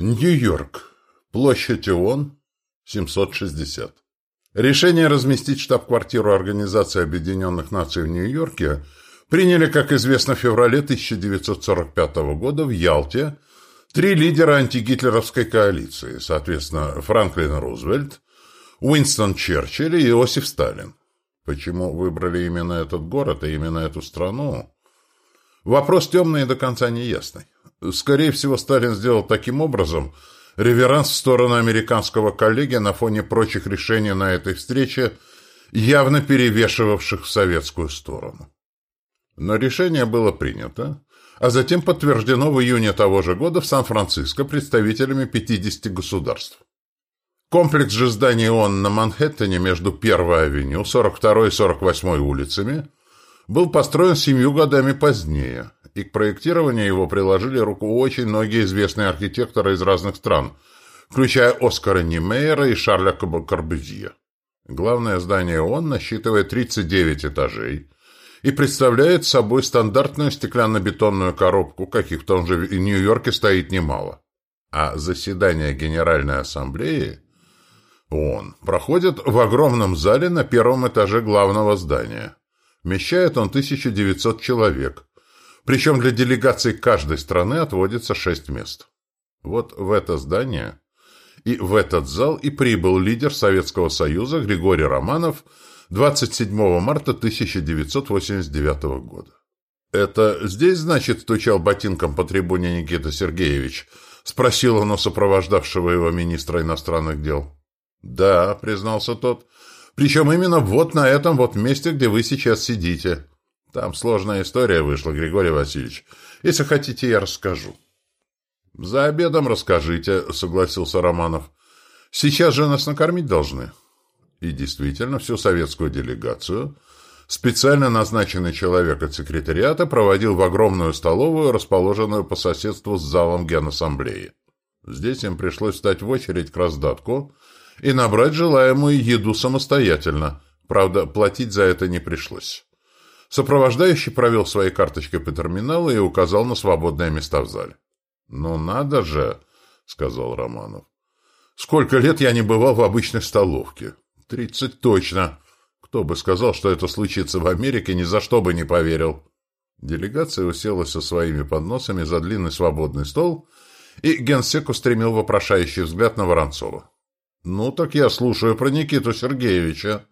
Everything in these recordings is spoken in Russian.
Нью-Йорк. Площадь ООН. 760. Решение разместить штаб-квартиру Организации Объединенных Наций в Нью-Йорке приняли, как известно, в феврале 1945 года в Ялте три лидера антигитлеровской коалиции, соответственно, Франклин Рузвельт, Уинстон Черчилль и Иосиф Сталин. Почему выбрали именно этот город и именно эту страну? Вопрос темный и до конца неясный. Скорее всего, Сталин сделал таким образом реверанс в сторону американского коллеги на фоне прочих решений на этой встрече, явно перевешивавших в советскую сторону. Но решение было принято, а затем подтверждено в июне того же года в Сан-Франциско представителями 50 государств. Комплекс же зданий ООН на Манхэттене между 1-й авеню, 42-й и 48-й улицами был построен семью годами позднее – и к проектированию его приложили руку очень многие известные архитекторы из разных стран, включая Оскара Немейера и Шарля Корбюзье. Главное здание ООН насчитывает 39 этажей и представляет собой стандартную стеклянно-бетонную коробку, каких в том же Нью-Йорке стоит немало. А заседание Генеральной Ассамблеи ООН проходит в огромном зале на первом этаже главного здания. Вмещает он 1900 человек – причем для делегаций каждой страны отводится шесть мест. Вот в это здание и в этот зал и прибыл лидер Советского Союза Григорий Романов 27 марта 1989 года. «Это здесь, значит, стучал ботинком по трибуне Никита Сергеевич?» — спросил он у сопровождавшего его министра иностранных дел. «Да», — признался тот, — «причем именно вот на этом вот месте, где вы сейчас сидите». Там сложная история вышла, Григорий Васильевич. Если хотите, я расскажу. За обедом расскажите, согласился Романов. Сейчас же нас накормить должны. И действительно, всю советскую делегацию специально назначенный человек от секретариата проводил в огромную столовую, расположенную по соседству с залом Генассамблеи. Здесь им пришлось встать в очередь к раздатку и набрать желаемую еду самостоятельно. Правда, платить за это не пришлось. Сопровождающий провел своей карточкой по терминалу и указал на свободные места в зале. «Ну надо же!» — сказал Романов. «Сколько лет я не бывал в обычной столовке? Тридцать точно. Кто бы сказал, что это случится в Америке, ни за что бы не поверил». Делегация уселась со своими подносами за длинный свободный стол, и генсек устремил вопрошающий взгляд на Воронцова. «Ну, так я слушаю про Никиту Сергеевича.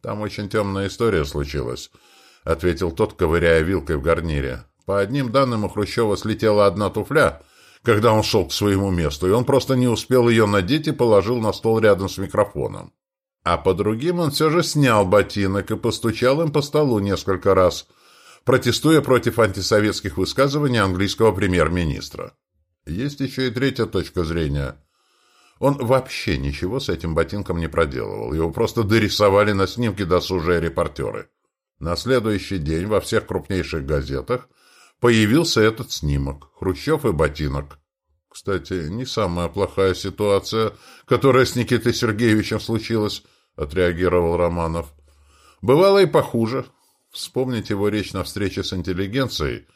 Там очень темная история случилась» ответил тот, ковыряя вилкой в гарнире. По одним данным, у Хрущева слетела одна туфля, когда он шел к своему месту, и он просто не успел ее надеть и положил на стол рядом с микрофоном. А по другим он все же снял ботинок и постучал им по столу несколько раз, протестуя против антисоветских высказываний английского премьер-министра. Есть еще и третья точка зрения. Он вообще ничего с этим ботинком не проделывал, его просто дорисовали на снимке досужие репортеры. На следующий день во всех крупнейших газетах появился этот снимок «Хрущев и ботинок». Кстати, не самая плохая ситуация, которая с Никитой Сергеевичем случилась, отреагировал Романов. Бывало и похуже. Вспомните его речь на встрече с интеллигенцией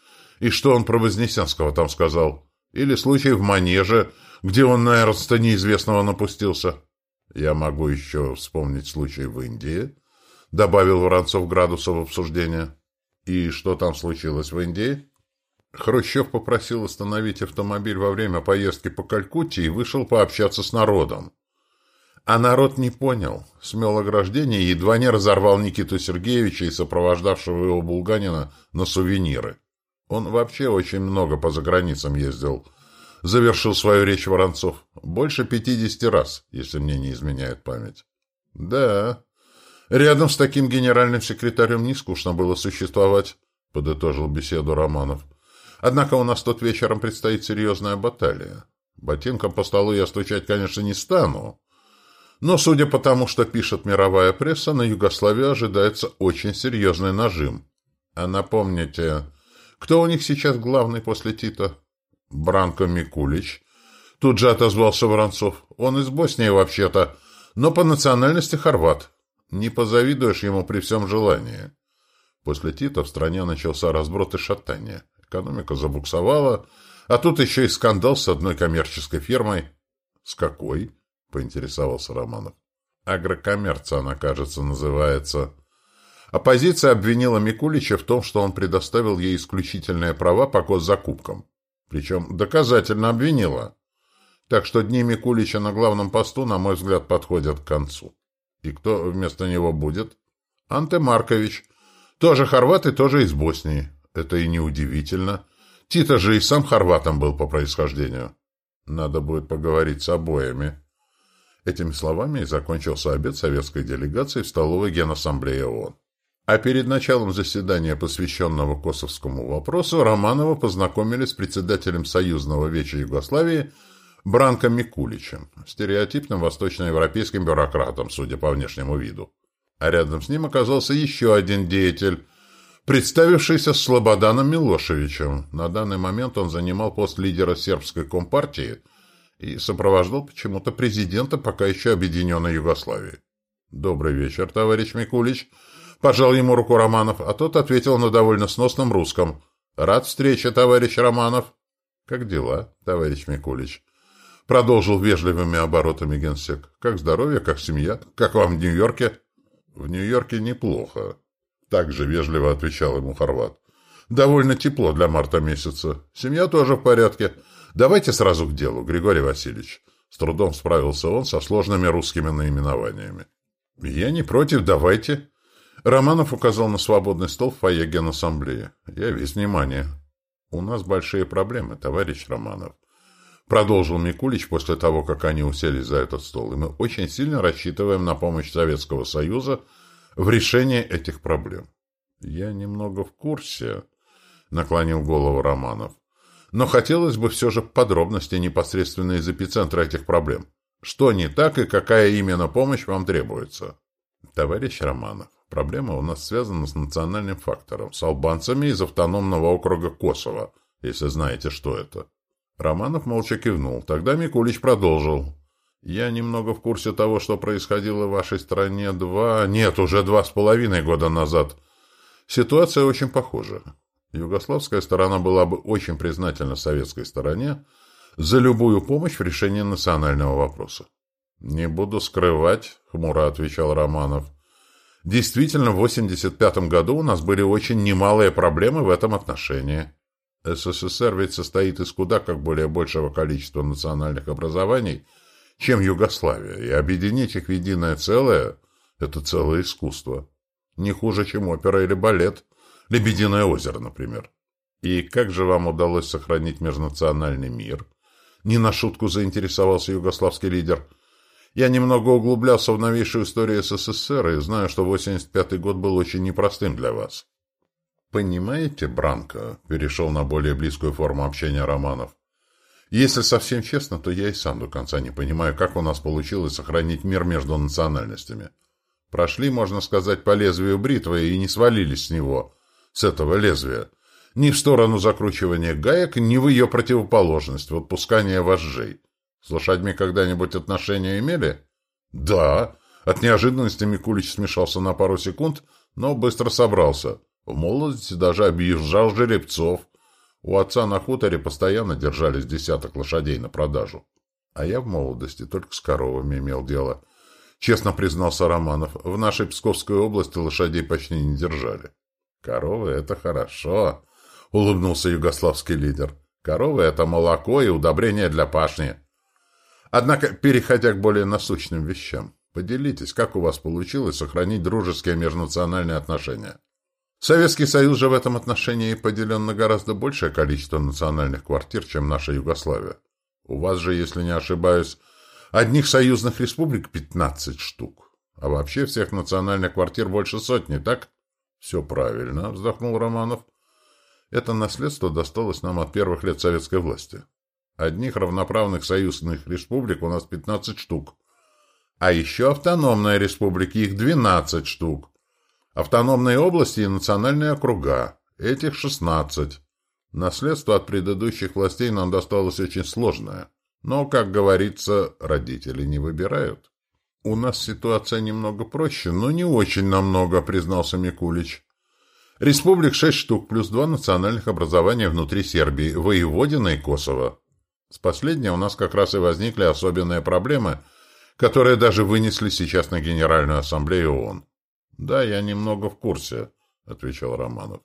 и что он про Вознесенского там сказал. Или случай в Манеже, где он на Эрнста неизвестного напустился. Я могу еще вспомнить случай в Индии, — добавил Воронцов градусов обсуждения. «И что там случилось в Индии?» Хрущев попросил остановить автомобиль во время поездки по Калькутте и вышел пообщаться с народом. А народ не понял, смел ограждение и едва не разорвал Никиту Сергеевича и сопровождавшего его Булганина на сувениры. Он вообще очень много по заграницам ездил. Завершил свою речь Воронцов. Больше пятидесяти раз, если мне не изменяет память. Да, Рядом с таким генеральным секретарем не скучно было существовать, — подытожил беседу Романов. Однако у нас тот вечером предстоит серьезная баталия. Ботинком по столу я стучать, конечно, не стану. Но, судя по тому, что пишет мировая пресса, на Югославию ожидается очень серьезный нажим. А напомните, кто у них сейчас главный после Тита? Бранко Микулич. Тут же отозвался Воронцов. Он из Боснии вообще-то, но по национальности хорват. Не позавидуешь ему при всем желании. После Тита в стране начался разброд и шатание. Экономика забуксовала, А тут еще и скандал с одной коммерческой фирмой. С какой? Поинтересовался Романов. Агрокоммерция она, кажется, называется. Оппозиция обвинила Микулича в том, что он предоставил ей исключительные права по госзакупкам. Причем доказательно обвинила. Так что дни Микулича на главном посту, на мой взгляд, подходят к концу. И кто вместо него будет? Анте Маркович. Тоже хорват и тоже из Боснии. Это и не удивительно. Тита же и сам хорватом был по происхождению. Надо будет поговорить с обоими. Этими словами и закончился обед советской делегации в столовой Генассамблеи ООН. А перед началом заседания, посвященного косовскому вопросу, Романова познакомили с председателем Союзного веча Югославии Бранко Микуличем, стереотипным восточноевропейским бюрократом, судя по внешнему виду. А рядом с ним оказался еще один деятель, представившийся Слободаном Милошевичем. На данный момент он занимал пост лидера сербской компартии и сопровождал почему-то президента пока еще объединенной Югославии. «Добрый вечер, товарищ Микулич», Пожал ему руку Романов, а тот ответил на довольно сносном русском. «Рад встрече, товарищ Романов». «Как дела, товарищ Микулич?» Продолжил вежливыми оборотами генсек. «Как здоровье, как семья? Как вам в Нью-Йорке?» «В Нью-Йорке неплохо», — так же вежливо отвечал ему Хорват. «Довольно тепло для марта месяца. Семья тоже в порядке. Давайте сразу к делу, Григорий Васильевич». С трудом справился он со сложными русскими наименованиями. «Я не против, давайте», Романов указал на свободный стол в фойе Генассамблеи. «Я весь внимание». «У нас большие проблемы, товарищ Романов», — продолжил Микулич после того, как они уселись за этот стол, «и мы очень сильно рассчитываем на помощь Советского Союза в решении этих проблем». «Я немного в курсе», — наклонил голову Романов. «Но хотелось бы все же подробности непосредственно из эпицентра этих проблем. Что не так и какая именно помощь вам требуется?» «Товарищ Романов, Проблема у нас связана с национальным фактором, с албанцами из автономного округа Косово, если знаете, что это. Романов молча кивнул. Тогда Микулич продолжил. «Я немного в курсе того, что происходило в вашей стране два... Нет, уже два с половиной года назад. Ситуация очень похожа. Югославская сторона была бы очень признательна советской стороне за любую помощь в решении национального вопроса». «Не буду скрывать», — хмуро отвечал Романов, — Действительно, в 1985 году у нас были очень немалые проблемы в этом отношении. СССР ведь состоит из куда как более большего количества национальных образований, чем Югославия, и объединить их в единое целое – это целое искусство. Не хуже, чем опера или балет, «Лебединое озеро», например. И как же вам удалось сохранить межнациональный мир? Не на шутку заинтересовался югославский лидер – я немного углублялся в новейшую историю СССР и знаю, что 85-й год был очень непростым для вас. Понимаете, Бранко, перешел на более близкую форму общения романов. Если совсем честно, то я и сам до конца не понимаю, как у нас получилось сохранить мир между национальностями. Прошли, можно сказать, по лезвию бритвы и не свалились с него, с этого лезвия. Ни в сторону закручивания гаек, ни в ее противоположность, в отпускание вожжей. С лошадьми когда-нибудь отношения имели? Да. От неожиданности Микулич смешался на пару секунд, но быстро собрался. В молодости даже объезжал жеребцов. У отца на хуторе постоянно держались десяток лошадей на продажу. А я в молодости только с коровами имел дело. Честно признался Романов, в нашей Псковской области лошадей почти не держали. Коровы — это хорошо, — улыбнулся югославский лидер. Коровы — это молоко и удобрение для пашни. Однако, переходя к более насущным вещам, поделитесь, как у вас получилось сохранить дружеские межнациональные отношения. Советский Союз же в этом отношении поделен на гораздо большее количество национальных квартир, чем наша Югославия. У вас же, если не ошибаюсь, одних союзных республик 15 штук. А вообще всех национальных квартир больше сотни, так? Все правильно, вздохнул Романов. Это наследство досталось нам от первых лет советской власти. Одних равноправных союзных республик у нас 15 штук. А еще автономные республики, их 12 штук. Автономные области и национальные округа, этих 16. Наследство от предыдущих властей нам досталось очень сложное. Но, как говорится, родители не выбирают. У нас ситуация немного проще, но не очень намного, признался Микулич. Республик шесть штук, плюс два национальных образования внутри Сербии, Воеводина и Косово. С последней у нас как раз и возникли особенные проблемы, которые даже вынесли сейчас на Генеральную Ассамблею ООН. «Да, я немного в курсе», — отвечал Романов.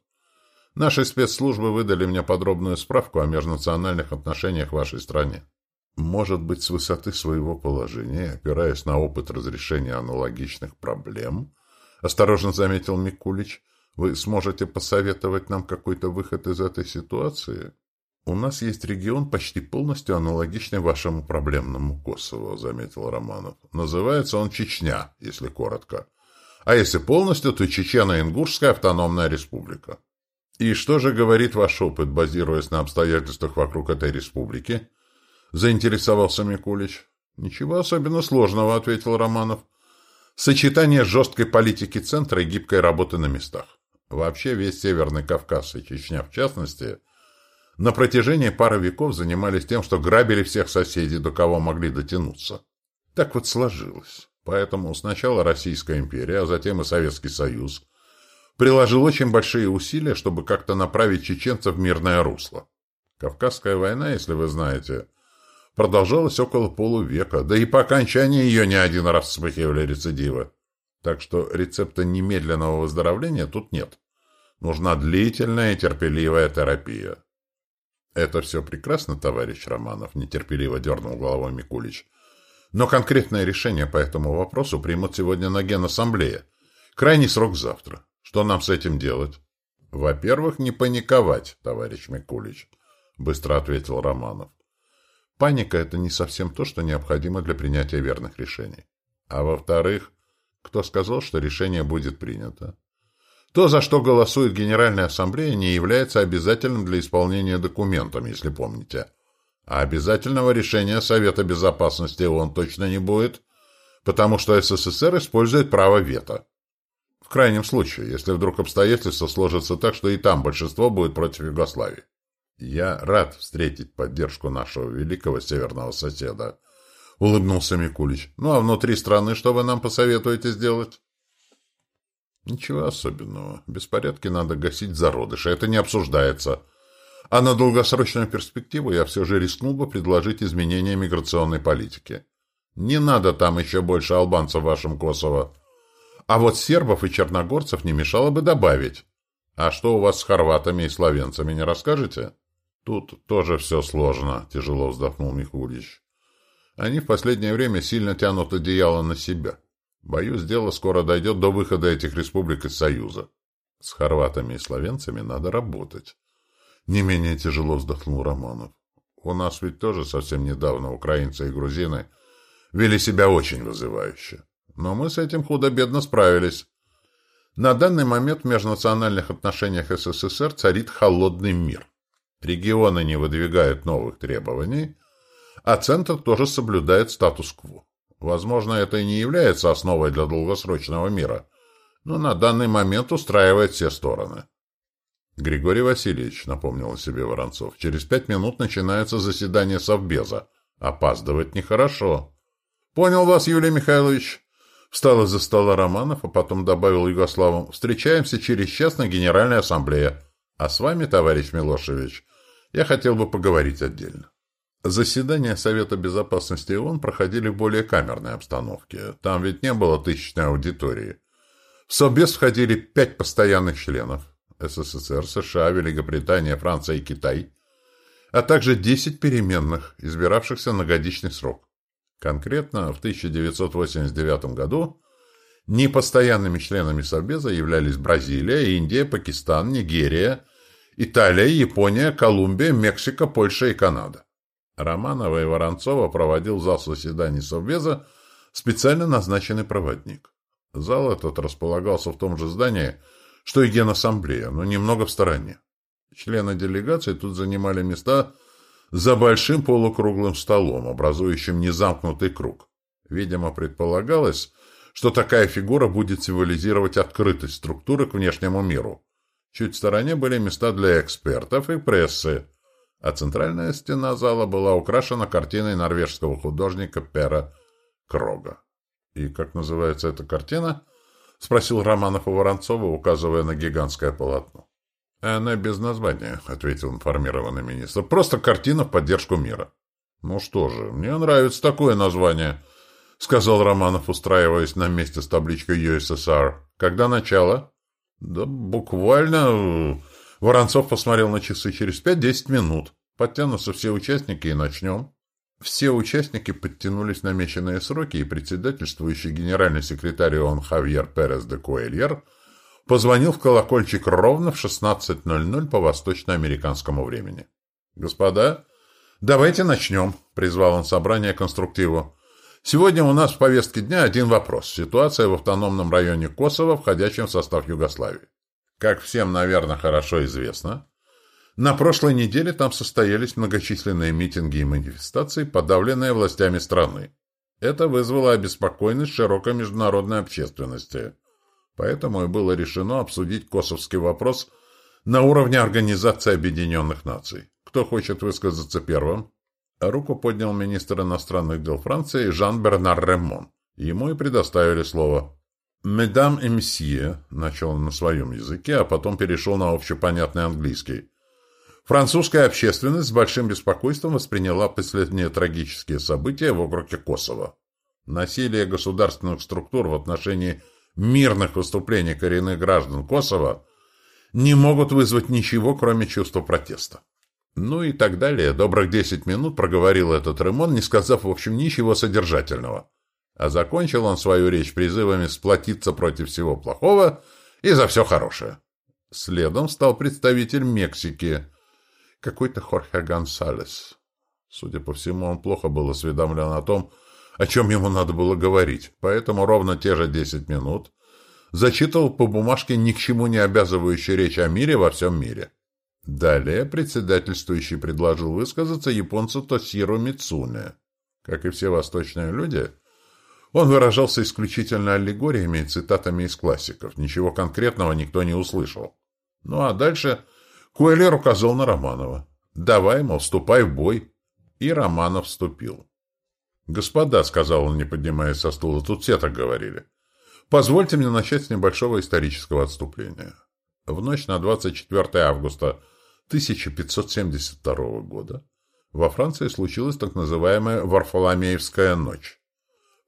«Наши спецслужбы выдали мне подробную справку о межнациональных отношениях в вашей стране. Может быть, с высоты своего положения, опираясь на опыт разрешения аналогичных проблем, осторожно заметил Микулич, вы сможете посоветовать нам какой-то выход из этой ситуации?» «У нас есть регион, почти полностью аналогичный вашему проблемному Косово», — заметил Романов. «Называется он Чечня, если коротко. А если полностью, то Чечено-Ингушская автономная республика». «И что же говорит ваш опыт, базируясь на обстоятельствах вокруг этой республики?» — заинтересовался Микулич. «Ничего особенно сложного», — ответил Романов. «Сочетание жесткой политики центра и гибкой работы на местах. Вообще весь Северный Кавказ и Чечня в частности — на протяжении пары веков занимались тем, что грабили всех соседей, до кого могли дотянуться. Так вот сложилось. Поэтому сначала Российская империя, а затем и Советский Союз приложил очень большие усилия, чтобы как-то направить чеченцев в мирное русло. Кавказская война, если вы знаете, продолжалась около полувека, да и по окончании ее не один раз вспыхивали рецидивы. Так что рецепта немедленного выздоровления тут нет. Нужна длительная и терпеливая терапия. «Это все прекрасно, товарищ Романов», — нетерпеливо дернул головой Микулич. «Но конкретное решение по этому вопросу примут сегодня на Генассамблее. Крайний срок завтра. Что нам с этим делать?» «Во-первых, не паниковать, товарищ Микулич», — быстро ответил Романов. «Паника — это не совсем то, что необходимо для принятия верных решений. А во-вторых, кто сказал, что решение будет принято? То, за что голосует Генеральная Ассамблея, не является обязательным для исполнения документом, если помните. А обязательного решения Совета Безопасности ООН точно не будет, потому что СССР использует право вето. В крайнем случае, если вдруг обстоятельства сложатся так, что и там большинство будет против Югославии. Я рад встретить поддержку нашего великого северного соседа, — улыбнулся Микулич. Ну а внутри страны что вы нам посоветуете сделать? Ничего особенного. Беспорядки надо гасить зародыши. Это не обсуждается. А на долгосрочную перспективу я все же рискнул бы предложить изменения миграционной политики. Не надо там еще больше албанцев в вашем Косово. А вот сербов и черногорцев не мешало бы добавить. А что у вас с хорватами и словенцами, не расскажете? Тут тоже все сложно, тяжело вздохнул Михулич. Они в последнее время сильно тянут одеяло на себя. Боюсь, дело скоро дойдет до выхода этих республик из Союза. С хорватами и словенцами надо работать. Не менее тяжело вздохнул Романов. У нас ведь тоже совсем недавно украинцы и грузины вели себя очень вызывающе. Но мы с этим худо-бедно справились. На данный момент в межнациональных отношениях СССР царит холодный мир. Регионы не выдвигают новых требований, а Центр тоже соблюдает статус-кво. Возможно, это и не является основой для долгосрочного мира, но на данный момент устраивает все стороны. Григорий Васильевич, напомнил о себе Воронцов, через пять минут начинается заседание Совбеза. Опаздывать нехорошо. Понял вас, Юлий Михайлович. Встал из-за стола Романов, а потом добавил Югославу. Встречаемся через час на Генеральной Ассамблее. А с вами, товарищ Милошевич, я хотел бы поговорить отдельно. Заседания Совета Безопасности ООН проходили в более камерной обстановке. Там ведь не было тысячной аудитории. В Совбез входили пять постоянных членов – СССР, США, Великобритания, Франция и Китай, а также десять переменных, избиравшихся на годичный срок. Конкретно в 1989 году непостоянными членами Совбеза являлись Бразилия, Индия, Пакистан, Нигерия, Италия, Япония, Колумбия, Мексика, Польша и Канада. Романова и Воронцова проводил зал заседаний Совбеза специально назначенный проводник. Зал этот располагался в том же здании, что и Генассамблея, но немного в стороне. Члены делегации тут занимали места за большим полукруглым столом, образующим незамкнутый круг. Видимо, предполагалось, что такая фигура будет символизировать открытость структуры к внешнему миру. Чуть в стороне были места для экспертов и прессы, а центральная стена зала была украшена картиной норвежского художника Пера Крога. «И как называется эта картина?» — спросил Романов у Воронцова, указывая на гигантское полотно. «Она без названия», — ответил информированный министр. «Просто картина в поддержку мира». «Ну что же, мне нравится такое название», — сказал Романов, устраиваясь на месте с табличкой USSR. «Когда начало?» «Да буквально...» Воронцов посмотрел на часы через пять-десять минут. Подтянутся все участники и начнем. Все участники подтянулись намеченные сроки, и председательствующий генеральный секретарь ООН Хавьер Перес де Куэльер позвонил в колокольчик ровно в 16.00 по восточноамериканскому времени. «Господа, давайте начнем», — призвал он собрание конструктиву. «Сегодня у нас в повестке дня один вопрос. Ситуация в автономном районе Косово, входящем в состав Югославии. Как всем, наверное, хорошо известно, на прошлой неделе там состоялись многочисленные митинги и манифестации, подавленные властями страны. Это вызвало обеспокоенность широкой международной общественности. Поэтому и было решено обсудить косовский вопрос на уровне Организации Объединенных Наций. Кто хочет высказаться первым? Руку поднял министр иностранных дел Франции Жан-Бернар Ремон. Ему и предоставили слово. «Медам и мсье», — начал он на своем языке, а потом перешел на общепонятный английский. Французская общественность с большим беспокойством восприняла последние трагические события в округе Косово. Насилие государственных структур в отношении мирных выступлений коренных граждан Косово не могут вызвать ничего, кроме чувства протеста. Ну и так далее. Добрых десять минут проговорил этот Ремон, не сказав, в общем, ничего содержательного. А закончил он свою речь призывами сплотиться против всего плохого и за все хорошее. Следом стал представитель Мексики – какой-то Хорхе Гонсалес. Судя по всему, он плохо был осведомлен о том, о чем ему надо было говорить, поэтому ровно те же десять минут зачитывал по бумажке ни к чему не обязывающую речь о мире во всем мире. Далее председательствующий предложил высказаться японцу Тосиру Мицуне. Как и все восточные люди, он выражался исключительно аллегориями и цитатами из классиков. Ничего конкретного никто не услышал. Ну а дальше Куэлер указал на Романова. «Давай, мол, вступай в бой». И Романов вступил. «Господа», — сказал он, не поднимаясь со стула, — «тут все так говорили. Позвольте мне начать с небольшого исторического отступления. В ночь на 24 августа 1572 года во Франции случилась так называемая Варфоломеевская ночь,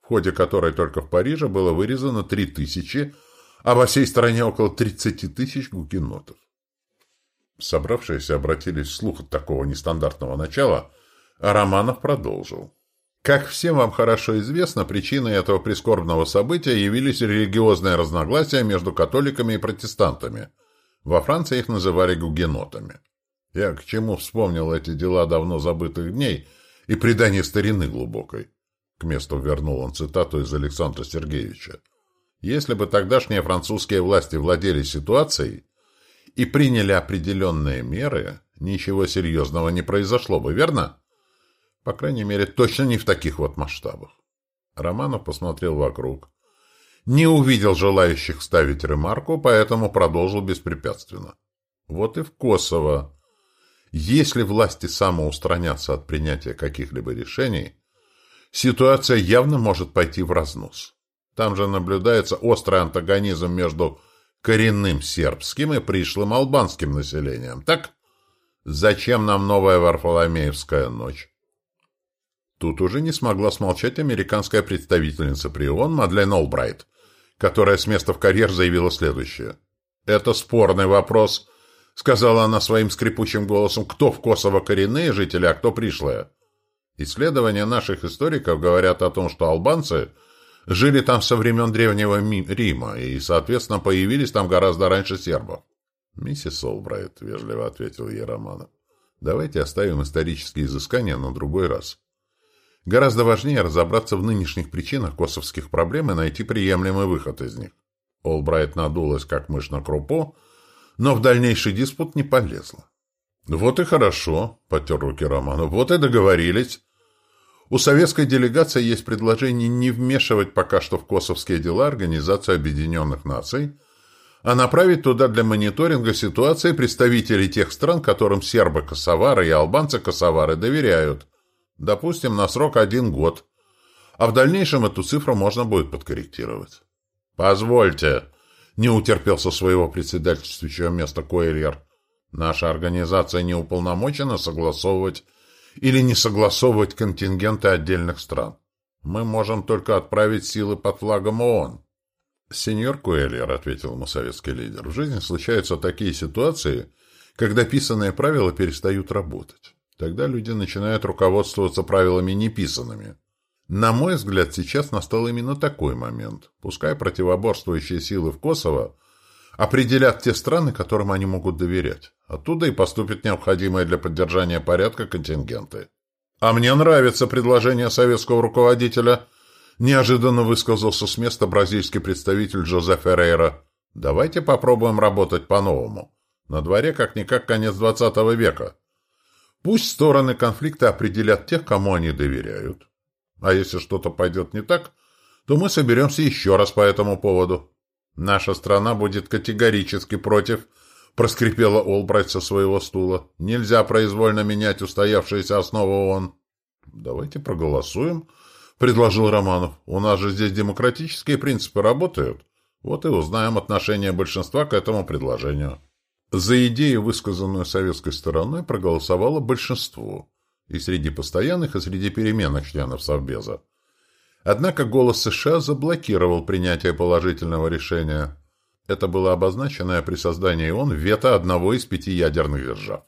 в ходе которой только в Париже было вырезано 3000, а во всей стране около 30 тысяч гугенотов. Собравшиеся обратились вслух от такого нестандартного начала, а Романов продолжил. Как всем вам хорошо известно, причиной этого прискорбного события явились религиозные разногласия между католиками и протестантами. Во Франции их называли гугенотами. Я к чему вспомнил эти дела давно забытых дней и предание старины глубокой. К месту вернул он цитату из Александра Сергеевича. Если бы тогдашние французские власти владели ситуацией, и приняли определенные меры, ничего серьезного не произошло бы, верно? По крайней мере, точно не в таких вот масштабах. Романов посмотрел вокруг. Не увидел желающих ставить ремарку, поэтому продолжил беспрепятственно. Вот и в Косово. Если власти самоустранятся от принятия каких-либо решений, ситуация явно может пойти в разнос. Там же наблюдается острый антагонизм между коренным сербским и пришлым албанским населением. Так? Зачем нам новая Варфоломеевская ночь? Тут уже не смогла смолчать американская представительница при ООН Мадлен Олбрайт, которая с места в карьер заявила следующее. «Это спорный вопрос», — сказала она своим скрипучим голосом, «кто в Косово коренные жители, а кто пришлые?» Исследования наших историков говорят о том, что албанцы — жили там со времен Древнего Рима и, соответственно, появились там гораздо раньше сербов. «Миссис Олбрайт», — вежливо ответил ей Романов, — «давайте оставим исторические изыскания на другой раз. Гораздо важнее разобраться в нынешних причинах косовских проблем и найти приемлемый выход из них». Олбрайт надулась, как мышь на крупу, но в дальнейший диспут не полезла. «Вот и хорошо», — потер руки Романов, — «вот и договорились». У советской делегации есть предложение не вмешивать пока что в косовские дела Организацию Объединенных Наций, а направить туда для мониторинга ситуации представителей тех стран, которым сербы-косовары и албанцы-косовары доверяют. Допустим, на срок один год. А в дальнейшем эту цифру можно будет подкорректировать. «Позвольте!» — не утерпел со своего председательствующего места Коэльер. «Наша организация не уполномочена согласовывать или не согласовывать контингенты отдельных стран. Мы можем только отправить силы под флагом ООН». «Сеньор Куэльер», — ответил ему советский лидер, — «в жизни случаются такие ситуации, когда писанные правила перестают работать. Тогда люди начинают руководствоваться правилами неписанными. На мой взгляд, сейчас настал именно такой момент. Пускай противоборствующие силы в Косово определят те страны, которым они могут доверять. Оттуда и поступят необходимые для поддержания порядка контингенты. «А мне нравится предложение советского руководителя», – неожиданно высказался с места бразильский представитель Джозе Феррейра. «Давайте попробуем работать по-новому. На дворе как-никак конец двадцатого века. Пусть стороны конфликта определят тех, кому они доверяют. А если что-то пойдет не так, то мы соберемся еще раз по этому поводу. Наша страна будет категорически против, проскрипела Олбрайт со своего стула. Нельзя произвольно менять устоявшиеся основы ООН. Давайте проголосуем, предложил Романов. У нас же здесь демократические принципы работают. Вот и узнаем отношение большинства к этому предложению. За идею, высказанную советской стороной, проголосовало большинство и среди постоянных, и среди переменных членов Совбеза. Однако голос США заблокировал принятие положительного решения. Это было обозначенное при создании ООН вето одного из пяти ядерных держав.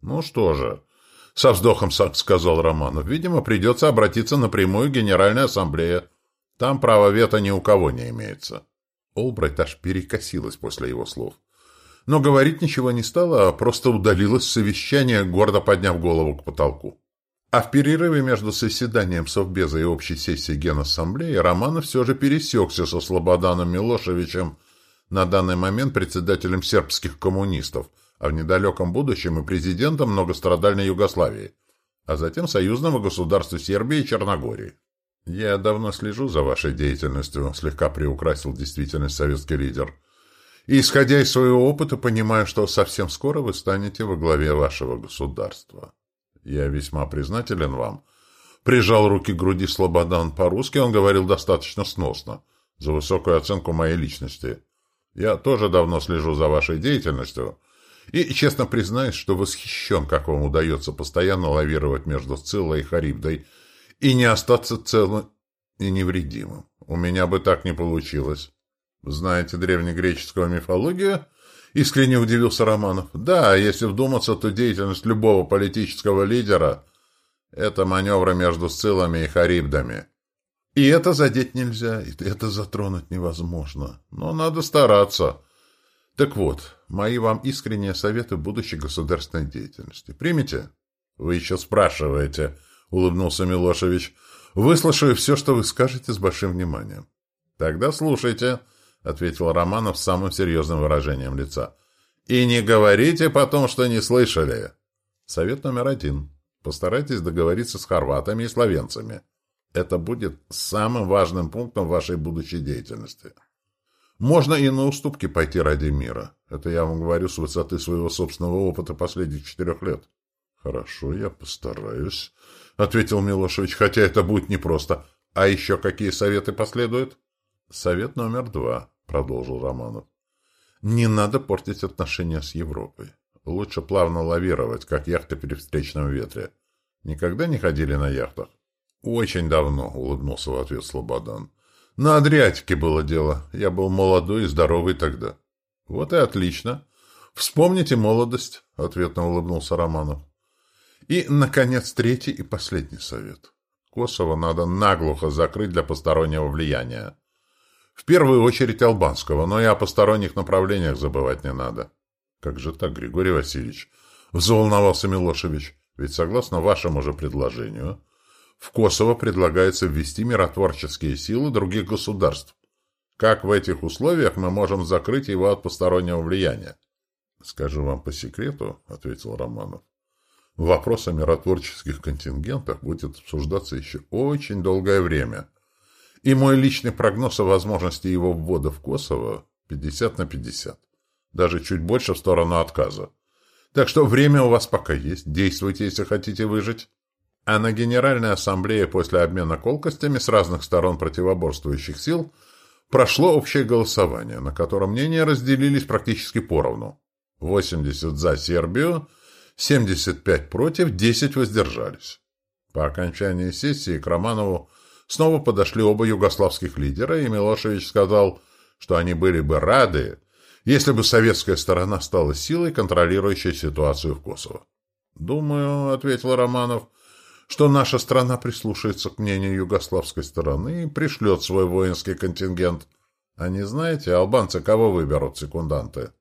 «Ну что же», — со вздохом сказал Романов, — «видимо, придется обратиться напрямую к Генеральной Ассамблее. Там права вето ни у кого не имеется». Олбрайт аж перекосилась после его слов. Но говорить ничего не стала, а просто удалилась с совещания, гордо подняв голову к потолку. А в перерыве между соседанием Совбеза и общей сессией Генассамблеи Романов все же пересекся со Слободаном Милошевичем, на данный момент председателем сербских коммунистов, а в недалеком будущем и президентом многострадальной Югославии, а затем союзного государства Сербии и Черногории. «Я давно слежу за вашей деятельностью», — слегка приукрасил действительность советский лидер — и, исходя из своего опыта, понимаю, что совсем скоро вы станете во главе вашего государства. Я весьма признателен вам. Прижал руки к груди Слободан. По-русски он говорил достаточно сносно, за высокую оценку моей личности. Я тоже давно слежу за вашей деятельностью и, честно признаюсь, что восхищен, как вам удается постоянно лавировать между Сциллой и Харибдой и не остаться целым и невредимым. У меня бы так не получилось. «Знаете древнегреческую мифологию?» — искренне удивился Романов. «Да, если вдуматься, то деятельность любого политического лидера — это маневры между Сцилами и Харибдами. И это задеть нельзя, и это затронуть невозможно. Но надо стараться. Так вот, мои вам искренние советы будущей государственной деятельности. Примите?» «Вы еще спрашиваете», — улыбнулся Милошевич. «Выслушаю все, что вы скажете с большим вниманием». «Тогда слушайте». — ответил Романов с самым серьезным выражением лица. «И не говорите потом, что не слышали!» Совет номер один. Постарайтесь договориться с хорватами и словенцами. Это будет самым важным пунктом вашей будущей деятельности. Можно и на уступки пойти ради мира. Это я вам говорю с высоты своего собственного опыта последних четырех лет. Хорошо, я постараюсь, — ответил Милошевич, хотя это будет непросто. А еще какие советы последуют? Совет номер два, продолжил Романов. Не надо портить отношения с Европой. Лучше плавно лавировать, как яхты при встречном ветре. Никогда не ходили на яхтах? Очень давно, улыбнулся в ответ Слободан. На Адриатике было дело. Я был молодой и здоровый тогда. Вот и отлично. Вспомните молодость, ответно улыбнулся Романов. И, наконец, третий и последний совет. Косово надо наглухо закрыть для постороннего влияния. В первую очередь албанского, но и о посторонних направлениях забывать не надо. Как же так, Григорий Васильевич? Взволновался Милошевич. Ведь согласно вашему же предложению, в Косово предлагается ввести миротворческие силы других государств. Как в этих условиях мы можем закрыть его от постороннего влияния? Скажу вам по секрету, ответил Романов. Вопрос о миротворческих контингентах будет обсуждаться еще очень долгое время. И мой личный прогноз о возможности его ввода в Косово 50 на 50. Даже чуть больше в сторону отказа. Так что время у вас пока есть. Действуйте, если хотите выжить. А на Генеральной Ассамблее после обмена колкостями с разных сторон противоборствующих сил Прошло общее голосование, на котором мнения разделились практически поровну. 80 за Сербию, 75 против, 10 воздержались. По окончании сессии к Романову снова подошли оба югославских лидера, и Милошевич сказал, что они были бы рады, если бы советская сторона стала силой, контролирующей ситуацию в Косово. «Думаю», — ответил Романов, — «что наша страна прислушается к мнению югославской стороны и пришлет свой воинский контингент. А не знаете, албанцы кого выберут секунданты?»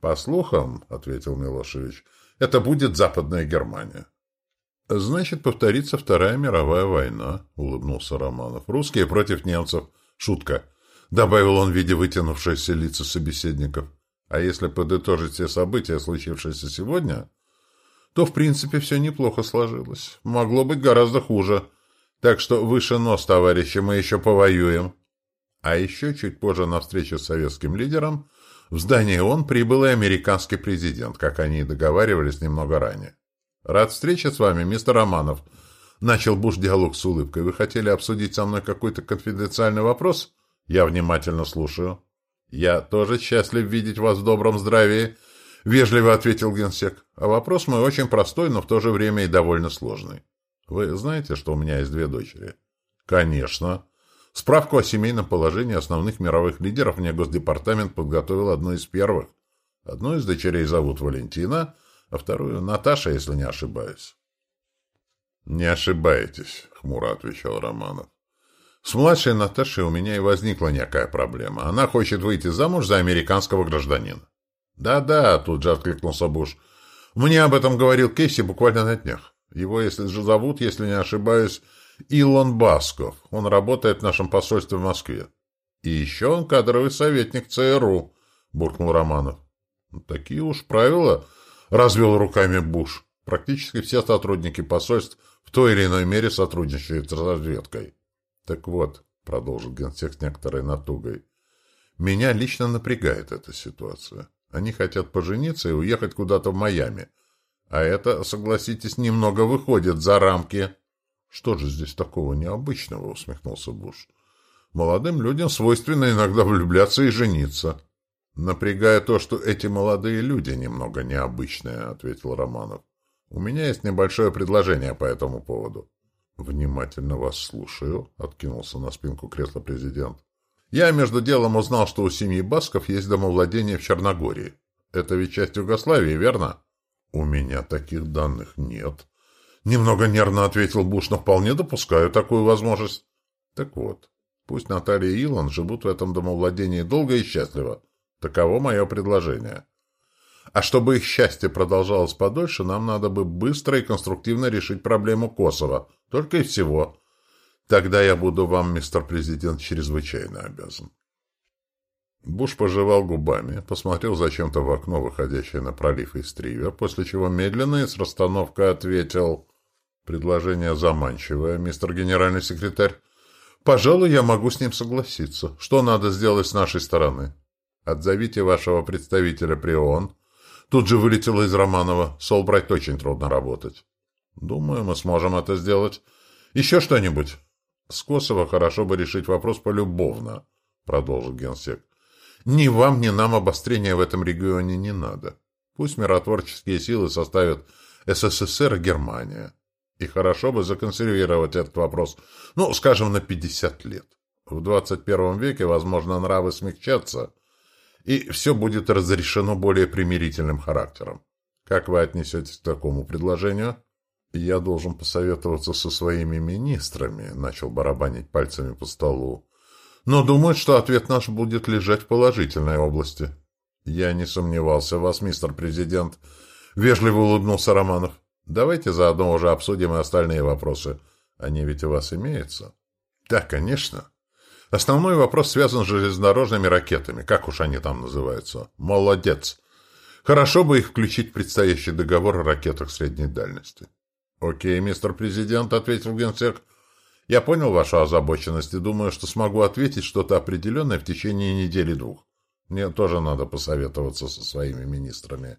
«По слухам», — ответил Милошевич, — «это будет Западная Германия». «Значит, повторится Вторая мировая война», — улыбнулся Романов. «Русские против немцев. Шутка», — добавил он в виде вытянувшихся лица собеседников. «А если подытожить все события, случившиеся сегодня, то, в принципе, все неплохо сложилось. Могло быть гораздо хуже. Так что выше нос, товарищи, мы еще повоюем». А еще чуть позже на встречу с советским лидером в здание ООН прибыл и американский президент, как они и договаривались немного ранее. «Рад встрече с вами, мистер Романов», — начал Буш диалог с улыбкой. «Вы хотели обсудить со мной какой-то конфиденциальный вопрос?» «Я внимательно слушаю». «Я тоже счастлив видеть вас в добром здравии», — вежливо ответил генсек. «А вопрос мой очень простой, но в то же время и довольно сложный. Вы знаете, что у меня есть две дочери?» «Конечно». Справку о семейном положении основных мировых лидеров мне Госдепартамент подготовил одной из первых. Одну из дочерей зовут Валентина — а вторую — Наташа, если не ошибаюсь. — Не ошибаетесь, — хмуро отвечал Романов. — С младшей Наташей у меня и возникла некая проблема. Она хочет выйти замуж за американского гражданина. «Да, — Да-да, — тут же откликнулся Буш. — Мне об этом говорил Кейси буквально на днях. Его, если же зовут, если не ошибаюсь, Илон Басков. Он работает в нашем посольстве в Москве. — И еще он кадровый советник ЦРУ, — буркнул Романов. — Такие уж правила, — развел руками Буш. Практически все сотрудники посольств в той или иной мере сотрудничают с разведкой. Так вот, — продолжил генсек с некоторой натугой, — меня лично напрягает эта ситуация. Они хотят пожениться и уехать куда-то в Майами. А это, согласитесь, немного выходит за рамки. — Что же здесь такого необычного? — усмехнулся Буш. — Молодым людям свойственно иногда влюбляться и жениться. «Напрягая то, что эти молодые люди немного необычные», — ответил Романов. «У меня есть небольшое предложение по этому поводу». «Внимательно вас слушаю», — откинулся на спинку кресла президент. «Я между делом узнал, что у семьи Басков есть домовладение в Черногории. Это ведь часть Югославии, верно?» «У меня таких данных нет». Немного нервно ответил Буш, но вполне допускаю такую возможность. Так вот, пусть Наталья и Илон живут в этом домовладении долго и счастливо. Таково мое предложение. А чтобы их счастье продолжалось подольше, нам надо бы быстро и конструктивно решить проблему Косово. Только и всего. Тогда я буду вам, мистер президент, чрезвычайно обязан. Буш пожевал губами, посмотрел зачем-то в окно, выходящее на пролив Истривия, после чего медленно и с расстановкой ответил «Предложение заманчивое, мистер генеральный секретарь. Пожалуй, я могу с ним согласиться. Что надо сделать с нашей стороны?» Отзовите вашего представителя при ООН. Тут же вылетело из Романова. С Олбрайт очень трудно работать. Думаю, мы сможем это сделать. Еще что-нибудь? С Косово хорошо бы решить вопрос полюбовно, продолжил генсек. Ни вам, ни нам обострения в этом регионе не надо. Пусть миротворческие силы составят СССР и Германия. И хорошо бы законсервировать этот вопрос, ну, скажем, на 50 лет. В 21 веке, возможно, нравы смягчатся, и все будет разрешено более примирительным характером. Как вы отнесетесь к такому предложению? Я должен посоветоваться со своими министрами, начал барабанить пальцами по столу. Но думаю, что ответ наш будет лежать в положительной области. Я не сомневался в вас, мистер президент. Вежливо улыбнулся Романов. Давайте заодно уже обсудим и остальные вопросы. Они ведь у вас имеются? Да, конечно. Основной вопрос связан с железнодорожными ракетами, как уж они там называются. Молодец. Хорошо бы их включить в предстоящий договор о ракетах средней дальности. Окей, мистер президент, ответил генсек. Я понял вашу озабоченность и думаю, что смогу ответить что-то определенное в течение недели-двух. Мне тоже надо посоветоваться со своими министрами.